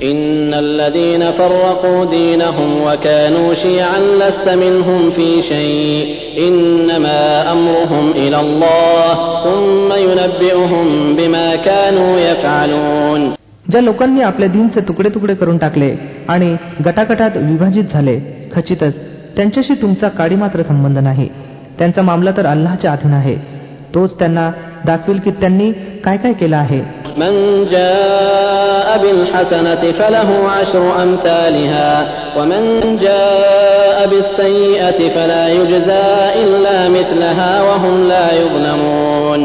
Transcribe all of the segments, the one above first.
إن الذين فرقوا دينهم وكانوا شيعا لست منهم في شيء إنما أمرهم إلى الله ثم ينبئهم بما كانوا يفعلون ज्या लोकांनी आपल्या दिनचे तुकडे तुकडे करून टाकले आणि गटागटात विभाजित झाले खचितच त्यांच्याशी तुमचा काडी मात्र संबंध नाही त्यांचा मामला तर अल्लाच्या अधीन आहे तोच त्यांना दाखविल की त्यांनी काय काय केलं आहे من جاء بالحسنة فله عشر أمثالها ومن جاء بالسيئة فلا يجزى إلا مثلها وهم لا يظلمون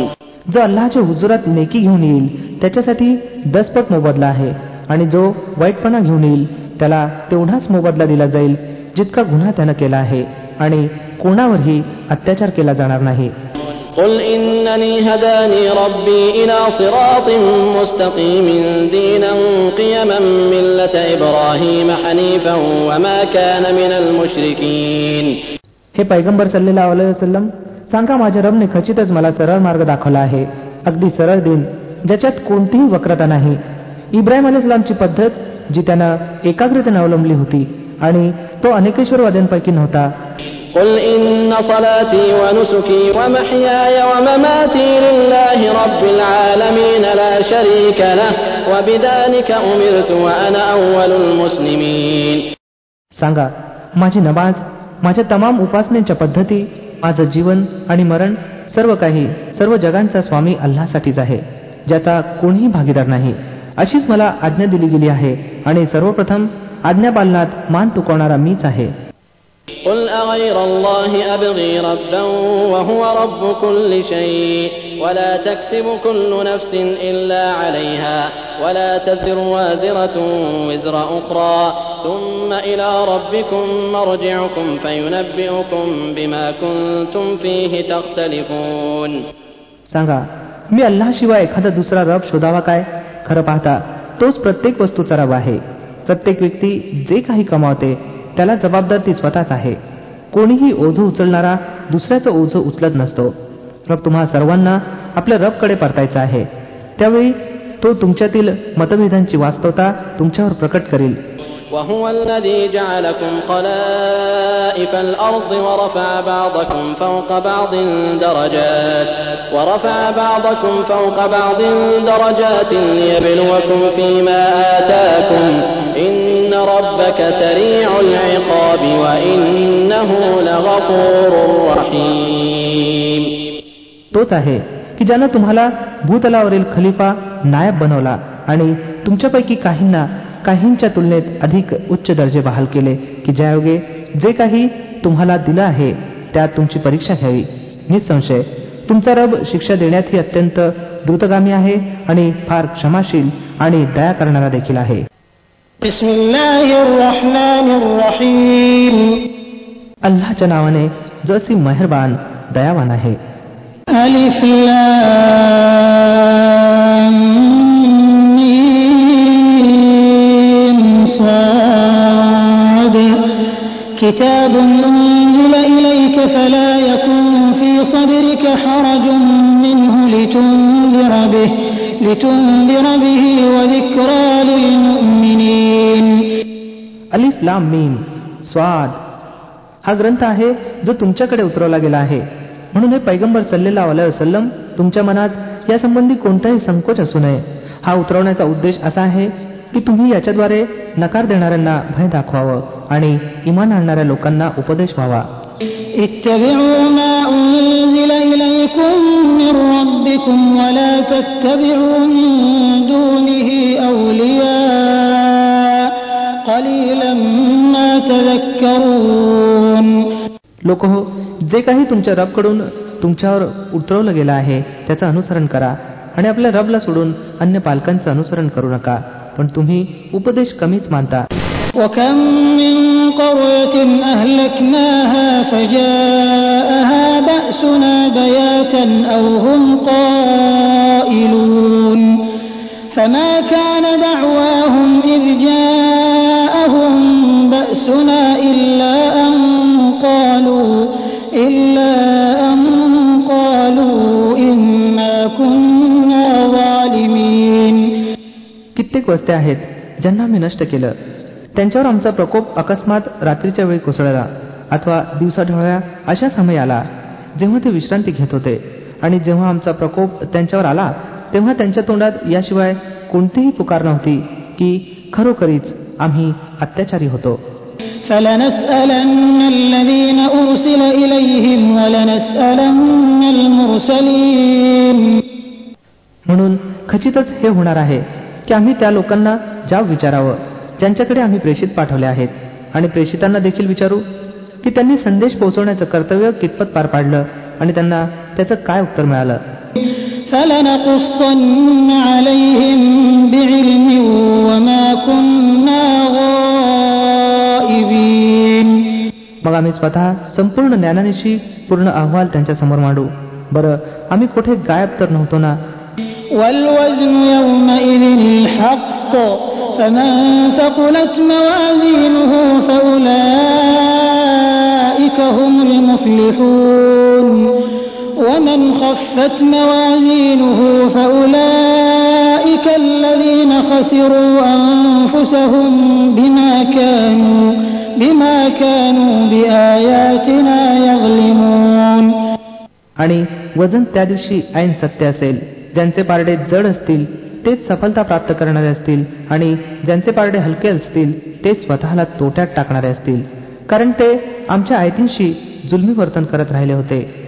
जो अल्लाच्या हुजुरात नेकी घेऊन येईल त्याच्यासाठी दसपट मोबदला आहे आणि जो वाईटपणा घेऊन येईल त्याला तेवढाच मोबदला दिला जाईल जितका गुन्हा त्यानं केला आहे आणि कोणावरही अत्याचार केला जाणार नाही قل إنني هداني ربي إلى صراط مستقيم دينا قيما ملة إبراهيم حنيفا وما كان من المشركين हे पैगंबर सल्लेला वसलम सांगा माझ्या रबने खचितच मला सरळ मार्ग दाखवला आहे अगदी सरळ दिन ज्याच्यात कोणतीही वक्रता नाही इब्राहिम अलाइस्लामची पद्धत जी त्यानं एकाग्रतेने अवलंबली होती आणि तो अनेकेश्वरवाद्यांपैकी नव्हता قل إن صلاتي ونسكي ومحياي ومماتي لله رب العالمين لا شريك له وبذلك أمرت وأنا أول المسلمين सांगा माझी नमाज माझ्या तमाम उपासनेच्या पद्धती माझं जीवन आणि मरण सर्व काही सर्व जगांचा स्वामी अल्लासाठीच आहे ज्याचा कोणीही भागीदार नाही अशीच मला आज्ञा दिली गेली आहे आणि सर्वप्रथम आज्ञापालनात मान तुकवणारा मीच आहे قل أغير الله أبغي ربا وهو رب كل شيء ولا تكسب كل نفس إلا عليها ولا تزر وازرة وزر أخرى ثم إلى ربكم مرجعكم فينبئكم بما كنتم فيه تختلفون सांगा मी अल्लाशिवाय एखादा दुसरा रब शोधावा काय खरं पाहता तोच प्रत्येक वस्तूचा रब आहे प्रत्येक व्यक्ती जे काही कमावते त्याला जबाबदार ती स्वतःच आहे कोणीही ओझं उचलणारा दुसऱ्याचं ओझं उचलत नसतो रब तुम्हा सर्वांना आपल्या रबकडे परतायचा आहे त्यावेळी तो तुमच्यातील मतभेदांची वास्तवता तुमच्यावर प्रकट करील وهو الذي جعلكم خلائف الأرض ورفع بعضكم فوق بعض درجات ورفع بعضكم فوق بعض درجات ليبلوكم فيما آتاكم إن ربك سريع तोच आहे की ज्यानं तुम्हाला भूतलावरील खलिफा नायब बनवला आणि तुमच्यापैकी काहींना काहींच्या तुलनेत अधिक उच्च दर्जे बहाल केले की ज्यायोगे जे काही तुम्हाला दिलं आहे त्यात तुमची परीक्षा घ्यावी. निसंशय तुमचा रब शिक्षा देण्यातही अत्यंत द्रुतगामी आहे आणि फार क्षमाशील आणि दया करणारा देखील आहे. अल्लाच्या नावाने जो असी मेहरबान दयावान आहे ألف لام ميم صاد كتاب أنزل إليك فلا يكن في صدرك حرج منه لتنذر به لتنذر به وذكرى للمؤمنين अलिफ लाम मीम स्वाद हा ग्रंथ आहे जो तुमच्याकडे उतरवला गेला आहे म्हणून हे पैगंबर सल्लेला वसलम तुमच्या मनात यासंबंधी कोणताही संकोच असू नये हा उतरवण्याचा उद्देश असा आहे की तुम्ही याच्याद्वारे नकार देणाऱ्यांना भय दाखवावं आणि इमान आणणाऱ्या लोकांना उपदेश व्हावा اتبعوا ما أنزل إليكم من ربكم ولا تتبعوا من دونه أولياء قليلا ما تذكرون लोक हो जे काही तुमच्या रबकडून तुमच्यावर उतरवलं गेलं आहे त्याचं अनुसरण करा आणि आपल्या रबला सोडून अन्य पालकांचं अनुसरण करू नका पण तुम्ही उपदेश कमीच मानता وكم من قرية أهلكناها فجاءها بأسنا بياتا أو هم قائلون فما كان دعواهم إذ جاءهم بأسنا إلا أن قالوا إلا أن قالوا إنا كنا ظالمين कित्येक वस्त्या आहेत ज्यांना आम्ही नष्ट केलं त्यांच्यावर आमचा प्रकोप अकस्मात रात्रीच्या वेळी कोसळला अथवा दिवसा ढवळ्या अशा समय आला जेव्हा ते विश्रांती घेत होते आणि जेव्हा आमचा प्रकोप त्यांच्यावर आला तेव्हा त्यांच्या तोंडात याशिवाय कोणतीही पुकार नव्हती की खरोखरीच आम्ही अत्याचारी होतो म्हणून खचितच हे होणार आहे की आम्ही त्या लोकांना जाव विचारावं ज्यांच्याकडे आम्ही प्रेषित पाठवले आहेत. आणि प्रेषितांना देखील विचारू की त्यांनी संदेश पोहोचवण्याचं कर्तव्य कितपत पार पाडलं आणि त्यांना त्याचं काय उत्तर मिळालं. मग आम्ही स्वतः संपूर्ण ज्ञानानिशी पूर्ण अहवाल त्यांच्या समोर मांडू बरं आम्ही कुठे गायब तर नव्हतो ना والوزن يومئذ الحق فمن ثقلت موازينه فأولئك هم المفلحون ومن خفت موازينه فأولئك الذين خسروا أنفسهم بما كانوا आणि वजन त्या दिवशी ऐन सत्य असेल ज्यांचे पारडे जड असतील तेच सफलता प्राप्त करणारे असतील आणि ज्यांचे पारडे हलके असतील ते स्वतःला तोट्यात टाकणारे असतील. कारण ते आमच्या आयतींशी जुलमी वर्तन करत राहिले होते.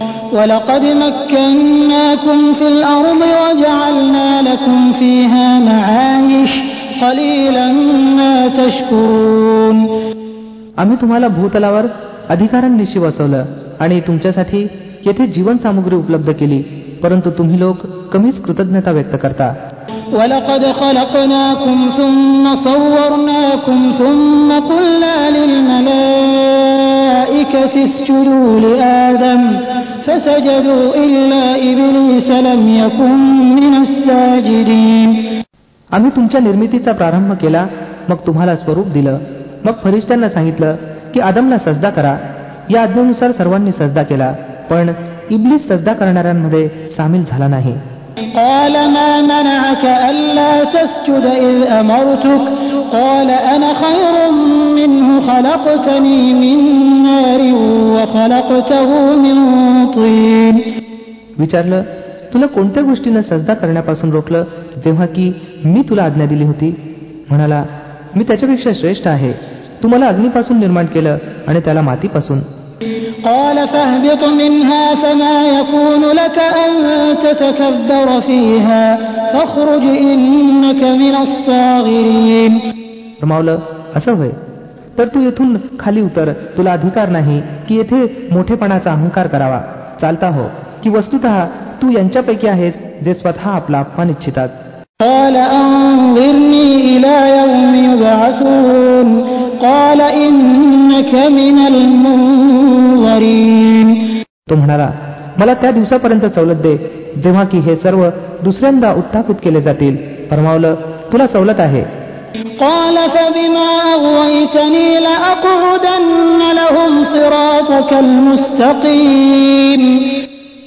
आम्ही तुम्हाला भूतलावर अधिकारांनिशी वसवलं आणि तुमच्यासाठी येथे जीवन सामुग्री उपलब्ध केली परंतु तुम्ही लोक कमीच कृतज्ञता व्यक्त करता ولقد خلقناكم ثم صورناكم ثم قلنا للملائكة اسجدوا لآدم فسجدوا إلا إبليس لم يكن من الساجدين आम्ही तुमच्या निर्मितीचा प्रारंभ केला मग तुम्हाला स्वरूप दिलं मग फरिश्त्यांना सांगितलं की आदमला सजदा करा या आज्ञेनुसार सर्वांनी सजदा केला पण इबलीस सजदा करणाऱ्यांमध्ये सामील झाला नाही قال ما منعك ألا تسجد إذ أمرتك قال أنا خير منه خلقتني من نار وخلقته من طين विचारलं तुला कोणत्या गोष्टीनं सजदा करण्यापासून रोखलं जेव्हा की मी तुला आज्ञा दिली होती म्हणाला मी त्याच्यापेक्षा श्रेष्ठ आहे. तू मला अग्नीपासून निर्माण केलं आणि त्याला मातीपासून. रमावलं असं होय. तर तू येथून खाली उतर. तुला अधिकार नाही की येथे मोठेपणाचा अहंकार करावा. चालता हो की वस्तुत तू यांच्यापैकी आहेस जे स्वतः आपला अपमान इच्छितात. قال أنظرني إلى يوم يبعثون قال إنك من المنظرين तो म्हणाला मला त्या दिवसापर्यंत सवलत दे जेव्हा की हे सर्व दुसऱ्यांदा उत्थापित केले जातील फरमावलं तुला सवलत आहे قال فبما أغويتني لأقعدن لهم صراطك المستقيم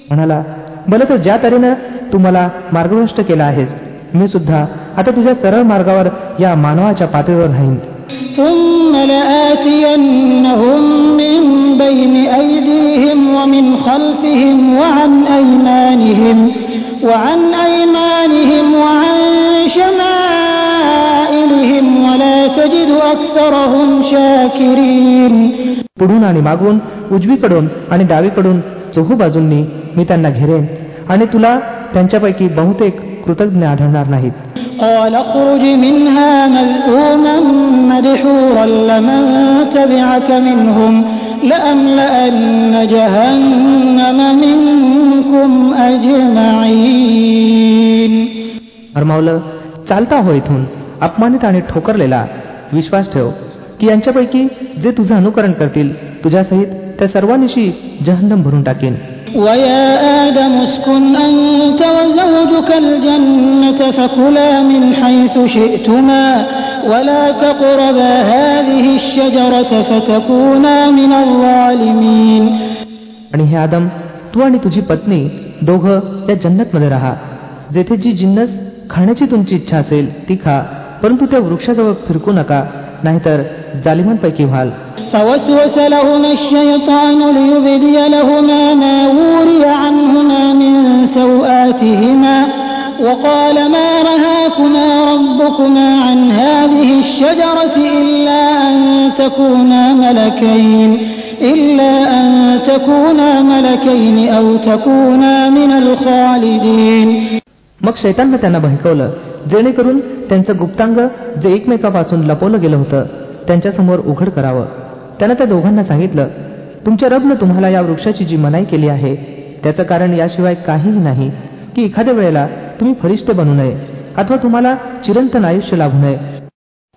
म्हणाला बरं तर ज्या तऱ्हेनं तू मला मार्गभ्रष्ट केला आहेस मी सुद्धा आता तुझ्या सरळ मार्गावर या मानवाच्या पातळीवर राहीन ثم لآتينهم من بين أيديهم ومن خلفهم وعن أيمانهم وعن أيمانهم وعن شمائلهم ولا تجد أكثرهم شاكرين पुढून आणि मागून उजवीकडून आणि डावीकडून चोहू बाजूंनी मी त्यांना घेरेन आणि तुला त्यांच्यापैकी बहुतेक कृतज्ञ आढळणार नाहीत. फरमावलं चालता हो इथून. अपमानित आणि ठोकरलेला विश्वास ठेव की यांच्यापैकी जे तुझं अनुकरण करतील तुझ्यासहित त्या सर्वांनिशी जहन्नम भरून टाकेन. ويا آدم اسكن أنت وزوجك الجنة فكلا من حيث شئتما ولا تقربا هذه الشجرة فتكونا من الظالمين आणि हे आदम तू आणि तुझी पत्नी दोघं या जन्नतमध्ये राहा जेथे जी जिन्नस खाण्याची तुमची इच्छा असेल ती खा परंतु त्या वृक्षाजवळ फिरकू नका नाहीतर जालिमांपैकी व्हाल فوسوس لهما الشيطان ليبدي لهما ما وري عنهما من سوآتهما وقال ما رهاكما ربكما عن هذه الشجرة إلا أن تكونا ملكين إلا أن تكونا ملكين أو تكونا من الخالدين मग शैताननं त्यांना बहकवलं जेणेकरून त्यांचं गुप्तांग जे एकमेकापासून लपवलं गेलं होतं त्यांच्यासमोर उघड करावं. त्यानं त्या दोघांना सांगितलं तुमच्या रबनं तुम्हाला या वृक्षाची जी मनाई केली आहे त्याचं कारण याशिवाय काहीही नाही की एखाद्या वेळेला तुम्ही फरिश्ते बनू नये अथवा तुम्हाला चिरंतन आयुष्य लाभू नये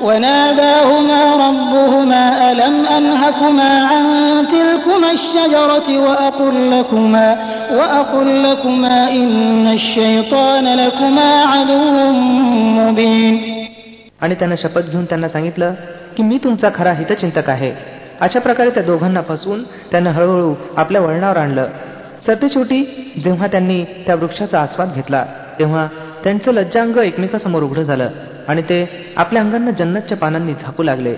وناداهما ربهما ألم أنهكما عن تلكما الشجرة وأقل لكما وأقل لكما إن الشيطان لكما عدو مبين आणि त्यानं शपथ घेऊन त्यांना सांगितलं की मी तुमचा खरा हितचिंतक आहे अशा प्रकारे त्या दोघांना फसवून त्यानं हळूहळू आपल्या वळणावर आणलं सरतेशेवटी जेव्हा त्यांनी त्या वृक्षाचा आस्वाद घेतला तेव्हा त्यांचं लज्जांग एकमेकासमोर उघडं झालं आणि ते आपल्या अंगांना जन्नतच्या पानांनी झाकू लागले.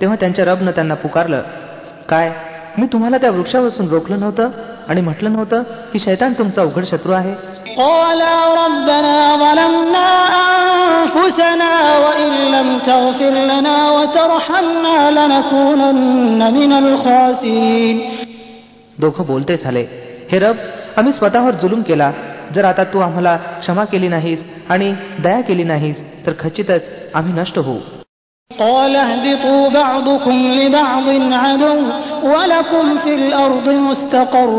तेव्हा त्यांच्या रबनं त्यांना पुकारलं काय मी तुम्हाला त्या वृक्षापासून रोखलं नव्हतं आणि म्हटलं नव्हतं की शैतान तुमचा उघड शत्रू आहे? दोघं बोलते झाले हे रब आम्ही स्वतःवर जुलूम केला. जर आता तू आम्हाला क्षमा केली नाहीस आणि दया केली नाहीस तर खचितच आम्ही नष्ट होऊ قال اهبطوا بعضكم لبعض عدو ولكم في الأرض مستقر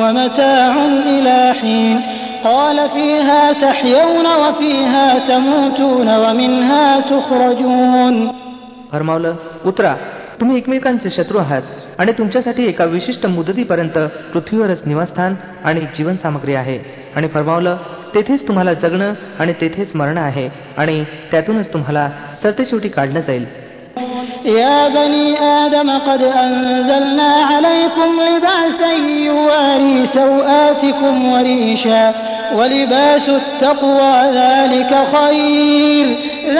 ومتاع إلى حين قال فيها تحيون وفيها تموتون ومنها تخرجون फरमावलं उतरा तुम्ही एकमेकांचे शत्रू आहात आणि तुमच्यासाठी एका विशिष्ट मुदतीपर्यंत पृथ्वीवरच निवासस्थान आणि जीवनसामग्री आहे आणि फरमावलं तेथेच तुम्हाला जगणं आणि तेथेच मरणं आहे आणि त्यातूनच तुम्हाला सरतेशेवटी काढलं जाईल يا بني آدم قد أنزلنا عليكم لباسا يواري سوآتكم وريشا ولباس التقوى ذلك خير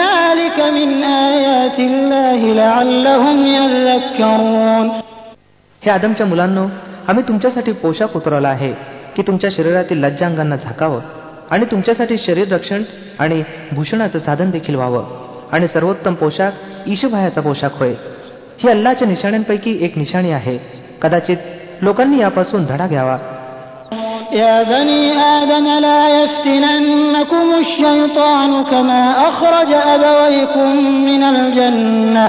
ذلك من آيات الله لعلهم يذكرون हे आदमच्या मुलांनो आम्ही तुमच्यासाठी पोशाख उतरवला आहे की तुमच्या शरीरातील लज्जांगांना झाकावं आणि तुमच्यासाठी शरीर रक्षण आणि भूषणाचं साधन देखील व्हावं आणि सर्वोत्तम पोशाख ईशभायाचा पोशाख होय ही अल्लाच्या निशाण्यांपैकी एक निशाणी आहे कदाचित लोकांनी यापासून धडा घ्यावा يا بني آدم لا يفتننكم الشيطان كما أخرج أبويكم من الجنة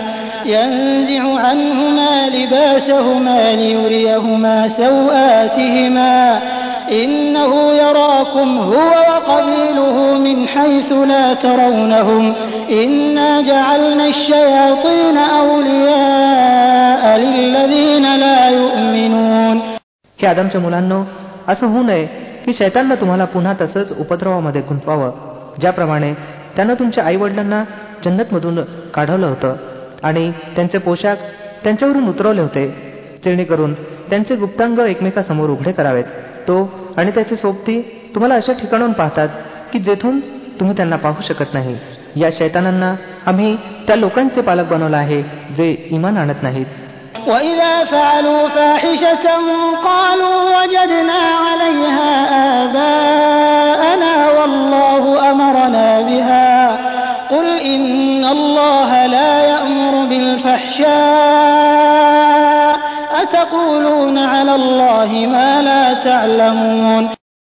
ينزع عنهما لباسهما ليريهما سوآتهما إنه يراكم هو وقبيله من حيث لا ترونهم إنا جعلنا الشياطين أولياء للذين لا يؤمنون हे आदमच्या मुलांनो असं होऊ नये की शैताननं तुम्हाला पुन्हा तसंच उपद्रवामध्ये गुंतवावं ज्याप्रमाणे त्यानं तुमच्या आई वडिलांना जन्नतमधून काढवलं होतं आणि त्यांचे पोशाख त्यांच्यावरून उतरवले होते जेणेकरून त्यांचे गुप्तांग एकमेकासमोर उघडे करावेत तो आणि त्याचे सोबती तुम्हाला अशा ठिकाणून पाहतात की जेथून तुम्ही त्यांना पाहू शकत नाही या शैतानांना आम्ही त्या लोकांचे पालक बनवलं आहे जे इमान आणत नाहीत وإذا فعلوا فاحشة قالوا وجدنا عليها آباءنا والله أمرنا بها قل إن الله لا يأمر بالفحشاء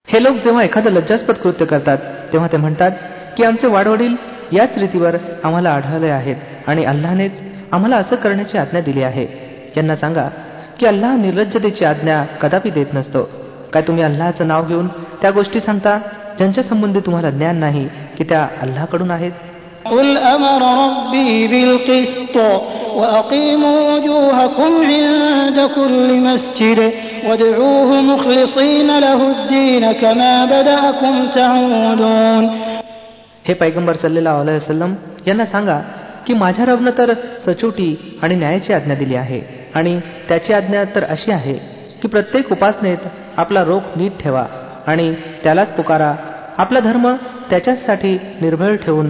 हे लोक जेव्हा एखादं लज्जास्पद कृत्य करतात तेव्हा ते म्हणतात की आमचे वाडवडील याच रीतीवर आम्हाला आढळले आहेत आणि अल्लानेच आम्हाला असं करण्याची आज्ञा दिली आहे. यांना सांगा की अल्लाह निर्लज्जतेची आज्ञा कदापि देत नसतो. काय तुम्ही अल्लाचं नाव घेऊन त्या गोष्टी सांगता ज्यांच्या संबंधी तुम्हाला ज्ञान नाही की त्या अल्लाकडून आहेत? قل أمر ربي بالقسط وأقيموا وجوهكم عند كل مسجد وادعوه مخلصين له الدين كما بدأكم تعودون हे पैगंबर सल्लेला वसलम यांना सांगा की माझ्या रबनं तर सचोटी आणि न्यायाची आज्ञा दिली आहे आणि त्याची आज्ञा तर अशी आहे की प्रत्येक उपासनेत आपला रोख नीट ठेवा आणि त्यालाच पुकारा आपला धर्म त्याच्यासाठी निर्भय ठेवून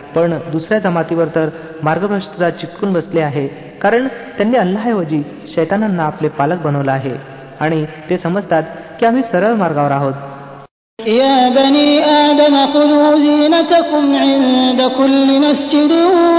पण दुसऱ्या जमातीवर तर मार्गभ्रष्टता चिटकून बसले आहे कारण त्यांनी अल्लाऐवजी शैतानांना आपले पालक बनवलं आहे आणि ते समजतात की आम्ही सरळ मार्गावर आहोत يا بني آدم خذوا زينتكم عند كل مسجد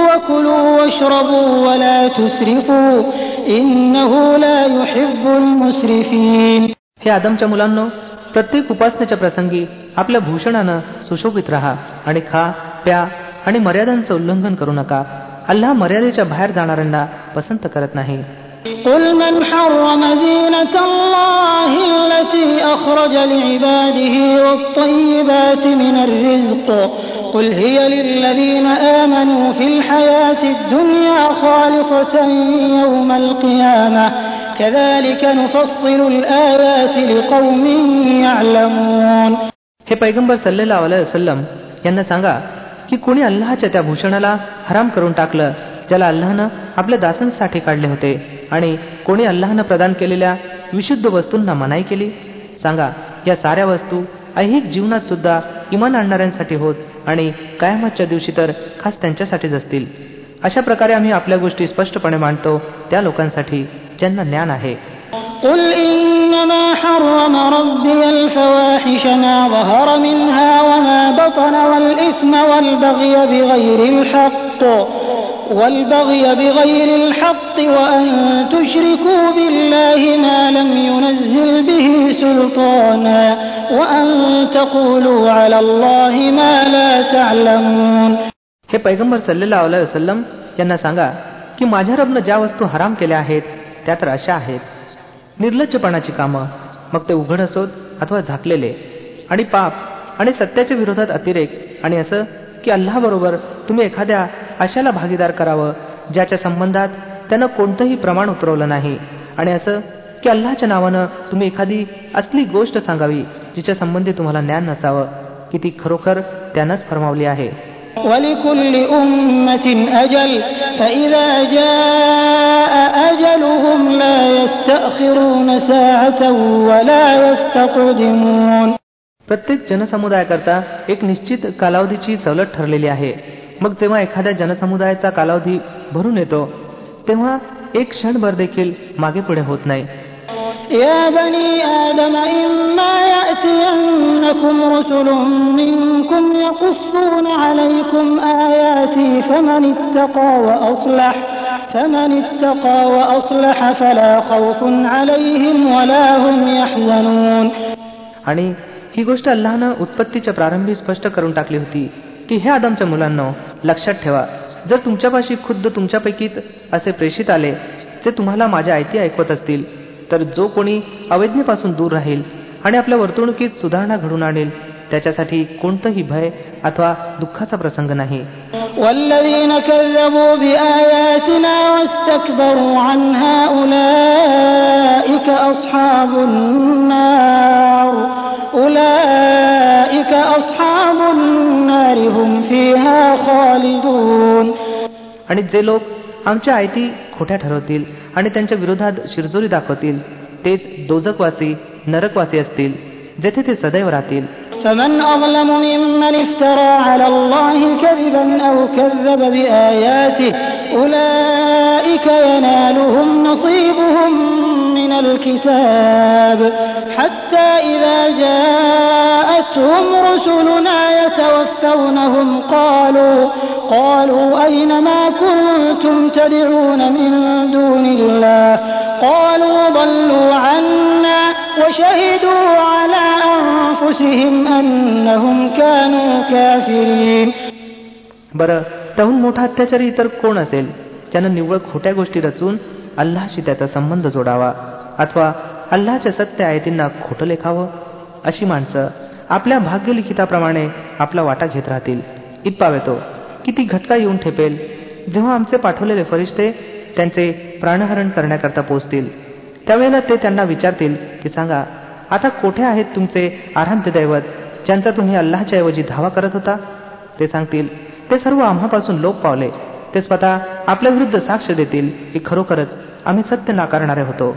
وكلوا واشربوا ولا تسرفوا إنه لا يحب المسرفين हे आदमच्या मुलांनो प्रत्येक उपासनेच्या प्रसंगी आपल्या भूषणानं सुशोभित राहा आणि खा प्या आणि मर्यादांचं उल्लंघन करू नका अल्लाह मर्यादेच्या बाहेर जाणाऱ्यांना पसंत करत नाही قل من حرم زينة الله التي أخرج لعباده والطيبات من الرزق قل هي للذين آمنوا في الحياة الدنيا خالصة يوم القيامة كذلك نفصل الآيات لقوم يعلمون हे पैगंबर सल्लेला वसलम यांना सांगा की कोणी अल्लाहच्या त्या भूषणाला हराम करून टाकलं ज्याला अल्लाहनं आपल्या दासांसाठी काढले होते आणि कोणी अल्लाहनं प्रदान केलेल्या विशुद्ध वस्तूंना मनाई केली? सांगा या साऱ्या वस्तू ऐहिक जीवनात सुद्धा इमान आणणाऱ्यांसाठी होत आणि कायमातच्या दिवशी तर खास त्यांच्यासाठीच असतील. अशा प्रकारे आम्ही आपल्या गोष्टी स्पष्टपणे मांडतो त्या लोकांसाठी ज्यांना ज्ञान आहे. قل إنما حرم ربي الفواحش ما ظهر منها وما بطن والإثم والبغي بغير الحق والبغي بغير الحق وأن تشركوا بالله ما لم ينزل به سلطانا وأن تقولوا على الله ما لا تعلمون हे पैगंबर सल्लेला वसलम यांना सांगा की माझ्या रबनं ज्या वस्तू हराम केल्या आहेत त्या तर अशा आहेत निर्लज्जपणाची कामं. मग ते उघड असोत अथवा झाकलेले. आणि पाप आणि सत्याच्या विरोधात अतिरेक. आणि असं की अल्लाबरोबर तुम्ही एखाद्या अशाला भागीदार करावं ज्याच्या संबंधात त्यानं कोणतंही प्रमाण उतरवलं नाही. आणि असं की अल्लाच्या नावानं तुम्ही एखादी असली गोष्ट सांगावी जिच्या संबंधी तुम्हाला ज्ञान नसावं की ती खरोखर त्यानंच फरमावली आहे. ولكل أمة أجل فإذا جاء أجلهم لا يستأخرون ساعة ولا يستقدمون प्रत्येक जनसमुदायाकरता एक निश्चित कालावधीची सवलत ठरलेली आहे मग जेव्हा एखाद्या जनसमुदायाचा कालावधी भरून येतो तेव्हा एक क्षणभर देखील मागे पुढे होत नाही يا بني آدم إما يأتينكم رسل منكم يقصون عليكم آياتي فمن اتقى وأصلح فمن اتقى وأصلح فلا خوف عليهم ولا هم يحزنون आणि ही गोष्ट अल्लानं उत्पत्तीच्या प्रारंभी स्पष्ट करून टाकली होती की हे आदमच्या मुलांना लक्षात ठेवा जर तुमच्यापाशी खुद्द तुमच्यापैकीच असे प्रेषित आले जे तुम्हाला माझ्या आयती ऐकवत असतील तर जो कोणी अवैधनेपासून दूर राहील आणि आपल्या वर्तणुकीत सुधारणा घडून आणेल त्याच्यासाठी कोणतंही भय अथवा दुःखाचा प्रसंग नाही. आणि जे लोक आमच्या आयती खोट्या ठरवतील आणि त्यांच्या विरोधात शिरजोरी दाखवतील तेच दोजकवासी नरकवासी असतील जेथे ते सदैव राहतील فمن أظلم ممن افترى على الله كذبا أو كذب بآياته أولئك ينالهم نصيبهم من الكتاب حتى إذا جاءتهم رسلنا يتوفونهم قالوا قالوا أين ما كنتم تدعون من دون الله قالوا ضلوا عنا وشهدوا على أنفسهم أنهم كانوا كافرين बरं त्याहून मोठा अत्याचारी इतर कोण असेल त्यानं निव्वळ खोट्या गोष्टी रचून अल्लाशी त्याचा संबंध जोडावा अथवा अल्लाच्या सत्य आयतींना खोटं लेखावं अशी माणसं आपल्या भाग्यलिखिताप्रमाणे आपला वाटा घेत राहतील इतपावे तो किती घटका येऊन ठेपेल? जेव्हा आमचे पाठवलेले फरिश्ते त्यांचे प्राणहरण करण्याकरता पोचतील त्यावेळेला ते त्यांना विचारतील की सांगा आता कोठे आहेत तुमचे आराध्य दैवत ज्यांचा तुम्ही अल्लाच्या ऐवजी धावा करत होता? ते सांगतील ते सर्व आम्हापासून लोक पावले. ते स्वतः आपल्या विरुद्ध साक्ष देतील की खरोखरच आम्ही सत्य नाकारणारे होतो.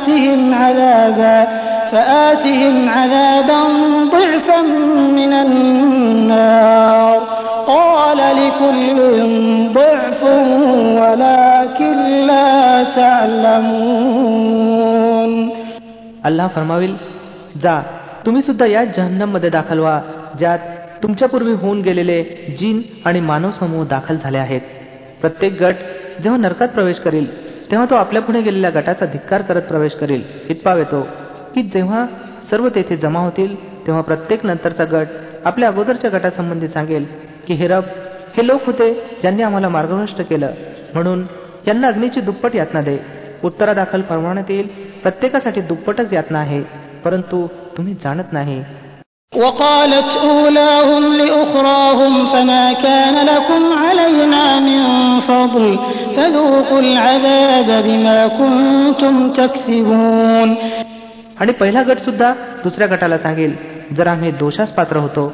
فآتهم عذابا فآتهم عذابا ضعفا من النار قال لكل ضعف ولكن لا تعلمون अल्लाह फरमाविल जा तुम्ही सुद्धा या जहन्नम मध्ये दाखल व्हा ज्यात तुमच्यापूर्वी होऊन गेलेले जीन आणि मानव समूह दाखल झाले आहेत प्रत्येक गट जेव्हा नरकात प्रवेश करील तेव्हा तो आपल्या पुढे गेलेल्या गटाचा धिक्कार करत प्रवेश करील इतपाव येतो की जेव्हा सर्व तेथे जमा होतील तेव्हा प्रत्येक नंतरचा गट आपल्या अगोदरच्या गटासंबंधी सांगेल की हे रब हे लोक होते ज्यांनी आम्हाला मार्गभ्रष्ट केलं म्हणून यांना अग्नीची दुप्पट यातना दे उत्तरादाखल फरमावण्यात येईल प्रत्येकासाठी दुप्पटच यातना आहे परंतु तुम्ही जाणत नाही وقالت أولاهم لأخراهم فما كان لكم علينا من فضل فذوقوا العذاب بما كنتم تكسبون आणि पहिला गट सुद्धा दुसऱ्या गटाला सांगेल जर आम्ही दोषास पात्र होतो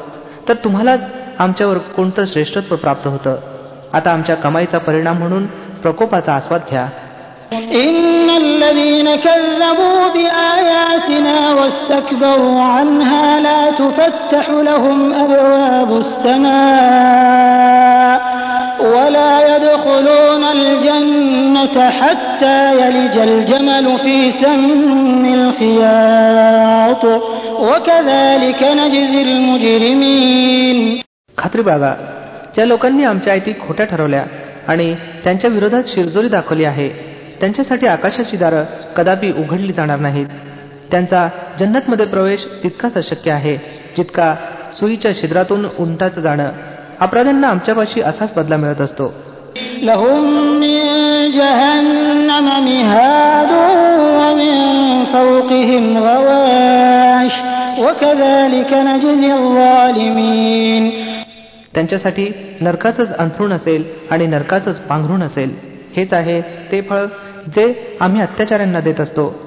तर तुम्हालाच आमच्यावर कोणतं श्रेष्ठत्व प्राप्त होतं आता आमच्या कमाईचा परिणाम म्हणून प्रकोपाचा आस्वाद घ्या إن الذين كذبوا بآياتنا واستكبروا عنها لا تفتح لهم أبواب السماء ولا يدخلون الجنة حتى يلج الجمل في سم الخياط وكذلك نجزي المجرمين खात्री बागा ज्या लोकांनी आमच्या आयती खोट्या ठरवल्या आणि त्यांच्या विरोधात शिरजोरी दाखवली आहे त्यांच्यासाठी आकाशाची दारं कदापि उघडली जाणार नाहीत त्यांचा जन्नतमध्ये प्रवेश तितकाच अशक्य आहे जितका सुईच्या छिद्रातून उंटाचं जाणं अपराध्यांना आमच्यापाशी असाच बदला मिळत असतो. त्यांच्यासाठी नरकाचंच अंथरुण असेल आणि नरकाचंच पांघरुण असेल. हेच आहे ते फळ जे आम्ही अत्याचाऱ्यांना देत असतो.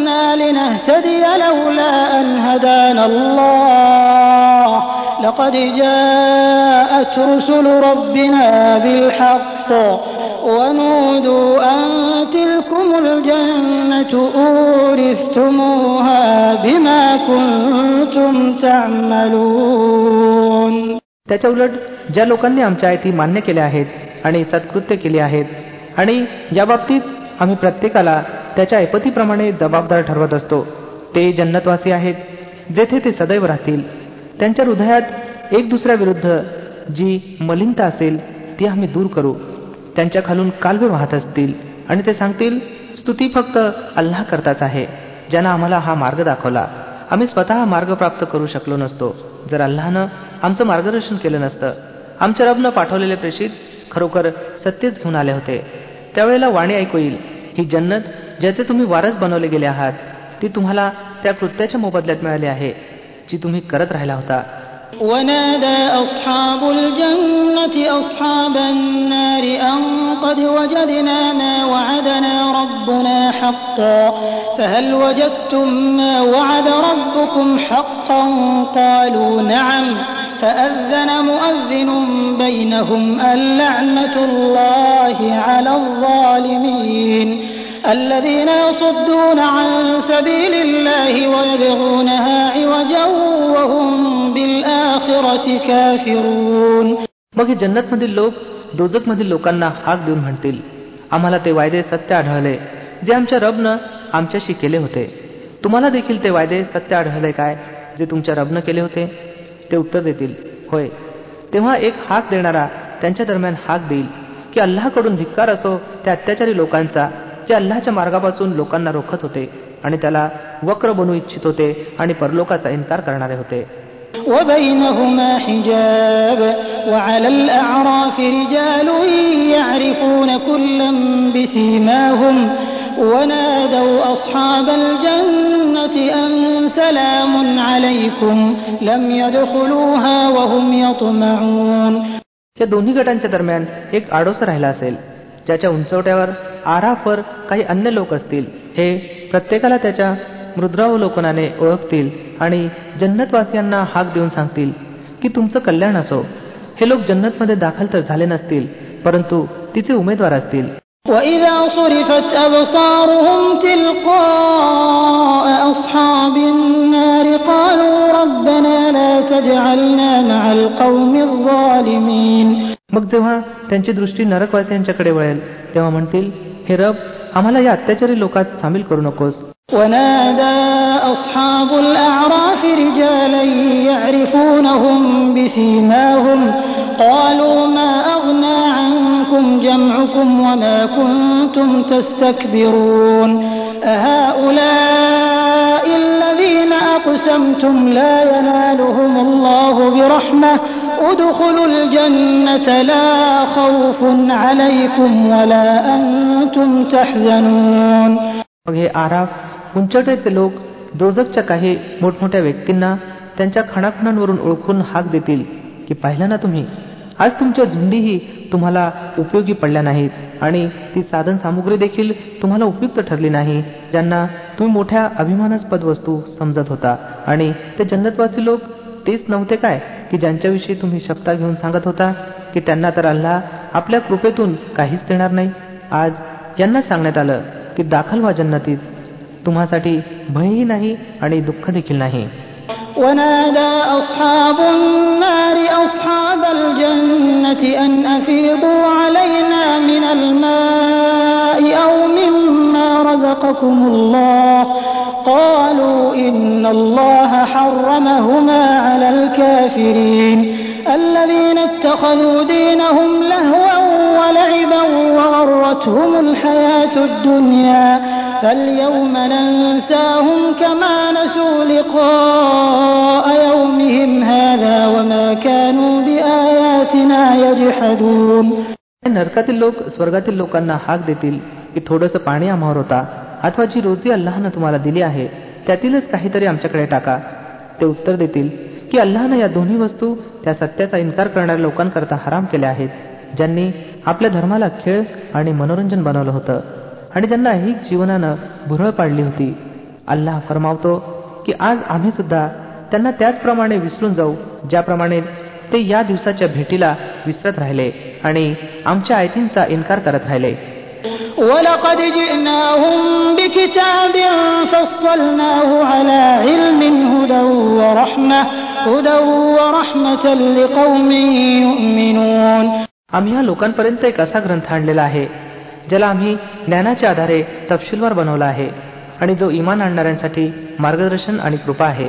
لنهتدي لولا أن هدانا الله لقد جاءت رسل ربنا بالحق ونودوا أن تلكم الجنة أورثتموها بما كنتم تعملون त्याच्या उलट ज्या लोकांनी आमच्या आयती मान्य केल्या आहेत आणि सत्कृत्य केली आहेत आणि या बाबतीत आम्ही प्रत्येकाला त्याच्या ऐपतीप्रमाणे जबाबदार ठरवत असतो. ते जन्नतवासी आहेत. जेथे ते सदैव राहतील. त्यांच्या हृदयात एक दुसऱ्याविरुद्ध जी मलिनता असेल ती आम्ही दूर करू. त्यांच्या खालून कालवे वाहत असतील आणि ते सांगतील स्तुती फक्त अल्लाह करताच आहे ज्यानं आम्हाला हा मार्ग दाखवला. आम्ही स्वतः मार्ग प्राप्त करू शकलो नसतो. जर अल्लानं आमचं मार्गदर्शन केलं नसतं आमच्या रबनं पाठवलेले प्रेषित खरोखर सत्यच घेऊन आले होते. त्यावेळेला वाणी ऐकू येईल ही जन्नत ज्याचे तुम्ही वारस बनवले गेले आहात ती तुम्हाला त्या कृत्याच्या मोबदल्यात मिळाली आहे जी तुम्ही करत राहिला होता ونادى أصحاب الجنة أصحاب النار أن قد وجدنا ما وعدنا ربنا حقا فهل وجدتم ما وعد ربكم حقا قالوا نعم فأذن مؤذن بينهم اللعنة الله على الظالمين الذين يصدون عن سبيل الله ويبغونها عوجا وهم بالآخرة كافرون मग हे जन्नतमधील लोक दोजकमधील लोकांना हाक देऊन म्हणतील आम्हाला ते वायदे सत्य आढळले जे आमच्या रबनं आमच्याशी केले होते तुम्हाला देखील ते वायदे सत्य आढळले काय जे तुमच्या रबनं केले होते ते उत्तर देतील होय तेव्हा एक हाक देणारा त्यांच्या दरम्यान हाक देईल की अल्लाकडून धिक्कार असो त्या अत्याचारी लोकांचा जे अल्लाच्या मार्गापासून लोकांना रोखत होते आणि त्याला वक्र बनवू इच्छित होते आणि परलोकाचा इन्कार करणारे होते وبينهما حجاب وعلى الأعراف رجال يعرفون كلا بسيماهم ونادوا أصحاب الجنة أن سلام عليكم لم يدخلوها وهم يطمعون या दोन्ही गटांच्या दरम्यान एक आडोसा राहिला असेल ज्याच्या उंचवट्यावर आराफवर काही अन्य लोक असतील हे प्रत्येकाला त्याच्या मृद्रावलोकनाने ओळखतील आणि जन्नतवासियांना हाक देऊन सांगतील की तुमचं कल्याण असो हे लोक जन्नतमध्ये दाखल तर झाले नसतील परंतु तिचे उमेदवार असतील وإذا صرفت أبصارهم تلقاء أصحاب النار قالوا ربنا لا تجعلنا مع القوم الظالمين मग जेव्हा त्यांची दृष्टी नरकवासियांच्याकडे वळेल तेव्हा म्हणतील हे रब आम्हाला या अत्याचारी लोकात सामील करू नकोस ونادى أصحاب الأعراف رجالا يعرفونهم بسيماهم قالوا ما أغنى عنكم جمعكم وما كنتم تستكبرون أهؤلاء الذين أقسمتم لا ينالهم الله برحمة ادخلوا الجنة لا خوف عليكم ولا أنتم تحزنون मग हे आराफ उंचटेचे लोक दोजकच्या काही मोठमोठ्या व्यक्तींना त्यांच्या खणाखणांवरून ओळखून हाक देतील की पाहिलं ना तुम्ही आज तुमच्या झुंडीही तुम्हाला उपयोगी पडल्या नाहीत आणि ती साधन सामुग्री देखील तुम्हाला उपयुक्त ठरली नाही ज्यांना तुम्ही मोठ्या अभिमानास्पद वस्तू समजत होता आणि ते जन्नतवासी लोक तेच नव्हते काय की ज्यांच्याविषयी तुम्ही शब्दा घेऊन सांगत होता की त्यांना तर अल्लाह आपल्या कृपेतून काहीच देणार नाही आज यांना सांगण्यात आलं की दाखल व्हा जन्नतीत तुम्हासाठी भयही नाही आणि दुःख देखील नाही ونادى أصحاب النار أصحاب الجنة أن أفيضوا علينا من الماء أو مما رزقكم الله قالوا إن الله حرمهما على الكافرين الذين اتخذوا دينهم لهوا ولعبا وغرتهم الحياة الدنيا فاليوم ننساهم كما نسوا لقاء يومهم هذا وما كانوا بآياتنا يجحدون नरकातील लोक स्वर्गातील लोकांना हाक देतील की थोडंसं पाणी आम्हावर होता अथवा जी रोजी अल्लाहनं तुम्हाला दिली आहे त्यातीलच काहीतरी आमच्याकडे टाका. ते उत्तर देतील की अल्लाहनं या दोन्ही वस्तू त्या सत्याचा इन्कार करणाऱ्या लोकांकरता हराम केल्या आहेत ज्यांनी आपल्या धर्माला खेळ आणि मनोरंजन बनवलं होतं आणि ज्यांना ऐहिक जीवनानं भुरळ पाडली होती. अल्लाह फरमावतो की आज आम्ही सुद्धा त्यांना त्याचप्रमाणे विसरून जाऊ ज्याप्रमाणे ते या दिवसाच्या भेटीला विसरत राहिले आणि आमच्या आयतींचा इन्कार करत राहिले. ولقد جئناهم بكتاب فصلناه على علم هدى ورحمة هدى ورحمة لقوم يؤمنون आम्ही या लोकांपर्यंत एक असा ग्रंथ आणलेला आहे ज्याला आम्ही ज्ञानाच्या आधारे तपशीलवार बनवला आहे आणि जो इमान आणणाऱ्यांसाठी मार्गदर्शन आणि कृपा आहे